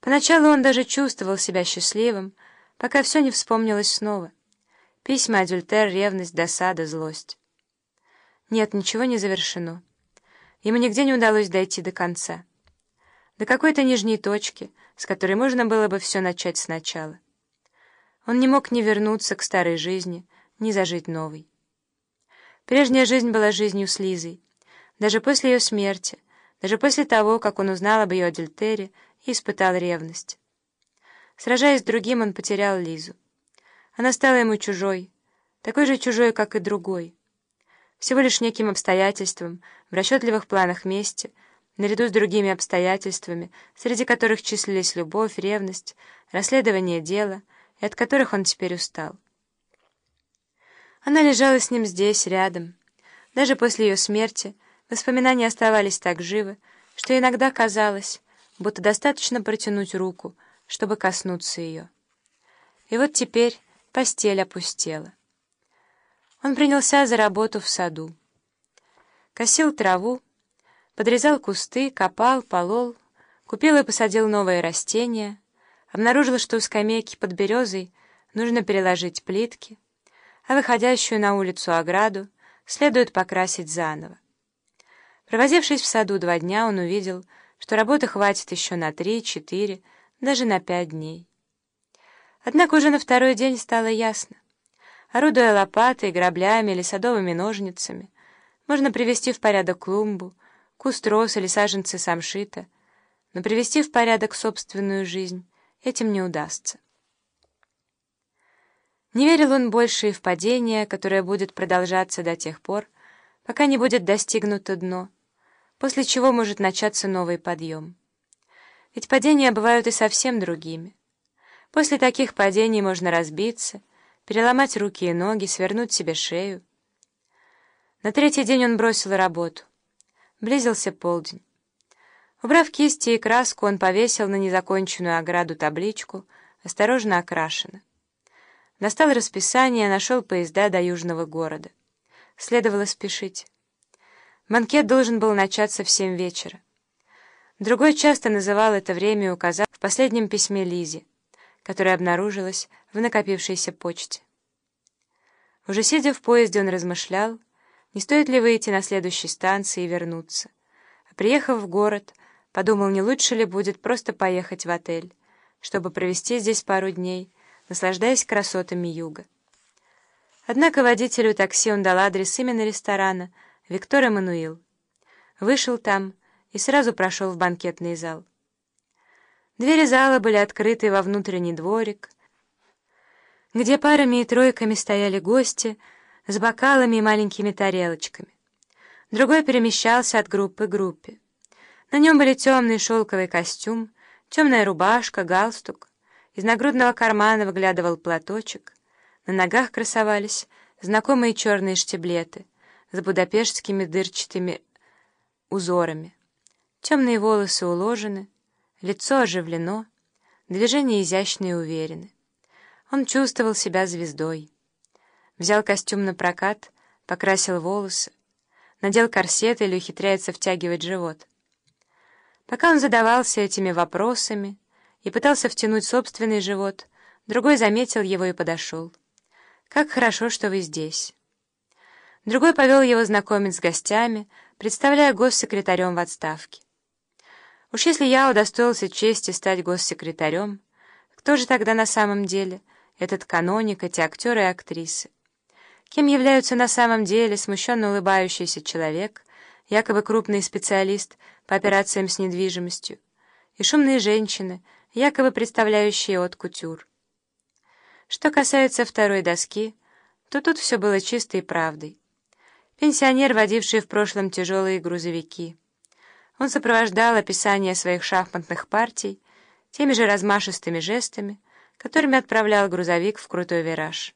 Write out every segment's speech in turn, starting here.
Поначалу он даже чувствовал себя счастливым, пока все не вспомнилось снова. Письма, адюльтер, ревность, досада, злость. Нет, ничего не завершено. Ему нигде не удалось дойти до конца. До какой-то нижней точки, с которой можно было бы все начать сначала. Он не мог ни вернуться к старой жизни, ни зажить новой. Прежняя жизнь была жизнью с Лизой. Даже после ее смерти, даже после того, как он узнал об ее адюльтере и испытал ревность. Сражаясь с другим, он потерял Лизу. Она стала ему чужой, такой же чужой, как и другой. Всего лишь неким обстоятельством, в расчетливых планах мести, наряду с другими обстоятельствами, среди которых числились любовь, ревность, расследование дела, и от которых он теперь устал. Она лежала с ним здесь, рядом. Даже после ее смерти воспоминания оставались так живы, что иногда казалось, будто достаточно протянуть руку, чтобы коснуться ее. И вот теперь постель опустела. Он принялся за работу в саду. Косил траву, подрезал кусты, копал, полол, купил и посадил новые растения, обнаружил, что у скамейки под березой нужно переложить плитки, а выходящую на улицу ограду следует покрасить заново. Провозившись в саду два дня, он увидел, что работы хватит еще на три, четыре, даже на пять дней. Однако уже на второй день стало ясно. Орудуя лопатой, граблями или садовыми ножницами, можно привести в порядок клумбу, куст роз или саженцы самшита, но привести в порядок собственную жизнь этим не удастся. Не верил он больше и в падение, которое будет продолжаться до тех пор, пока не будет достигнуто дно, после чего может начаться новый подъем. Ведь падения бывают и совсем другими. После таких падений можно разбиться, переломать руки и ноги, свернуть себе шею. На третий день он бросил работу. Близился полдень. Убрав кисти и краску, он повесил на незаконченную ограду табличку «Осторожно окрашено». Достал расписание, нашел поезда до южного города. Следовало спешить. Банкет должен был начаться в семь вечера. Другой часто называл это время и указал в последнем письме Лизе, которое обнаружилось в накопившейся почте. Уже сидя в поезде, он размышлял, не стоит ли выйти на следующей станции и вернуться. А приехав в город, подумал, не лучше ли будет просто поехать в отель, чтобы провести здесь пару дней, наслаждаясь красотами юга. Однако водителю такси он дал адрес именно ресторана — Виктор Эммануил. Вышел там и сразу прошел в банкетный зал. Двери зала были открыты во внутренний дворик, где парами и тройками стояли гости с бокалами и маленькими тарелочками. Другой перемещался от группы к группе. На нем были темный шелковый костюм, темная рубашка, галстук. Из нагрудного кармана выглядывал платочек. На ногах красовались знакомые черные штиблеты с будапештскими дырчатыми узорами. Темные волосы уложены, лицо оживлено, движения изящные и уверены. Он чувствовал себя звездой. Взял костюм на прокат, покрасил волосы, надел корсет или ухитряется втягивать живот. Пока он задавался этими вопросами и пытался втянуть собственный живот, другой заметил его и подошел. «Как хорошо, что вы здесь». Другой повел его знакомить с гостями, представляя госсекретарем в отставке. Уж если я удостоился чести стать госсекретарем, кто же тогда на самом деле этот каноник, эти актеры и актрисы? Кем являются на самом деле смущенно улыбающийся человек, якобы крупный специалист по операциям с недвижимостью, и шумные женщины, якобы представляющие от кутюр? Что касается второй доски, то тут все было чистой правдой. Пенсионер, водивший в прошлом тяжелые грузовики. Он сопровождал описание своих шахматных партий теми же размашистыми жестами, которыми отправлял грузовик в крутой вираж.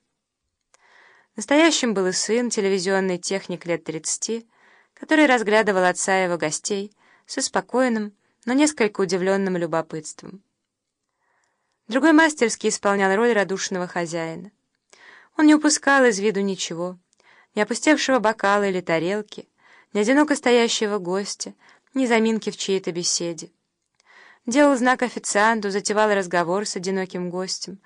Настоящим был и сын, телевизионный техник лет 30, который разглядывал отца его гостей со спокойным, но несколько удивленным любопытством. Другой мастерски исполнял роль радушного хозяина. Он не упускал из виду ничего — ни опустевшего бокала или тарелки, ни одиноко стоящего гостя, ни заминки в чьей-то беседе. делал знак официанту, затевал разговор с одиноким гостем,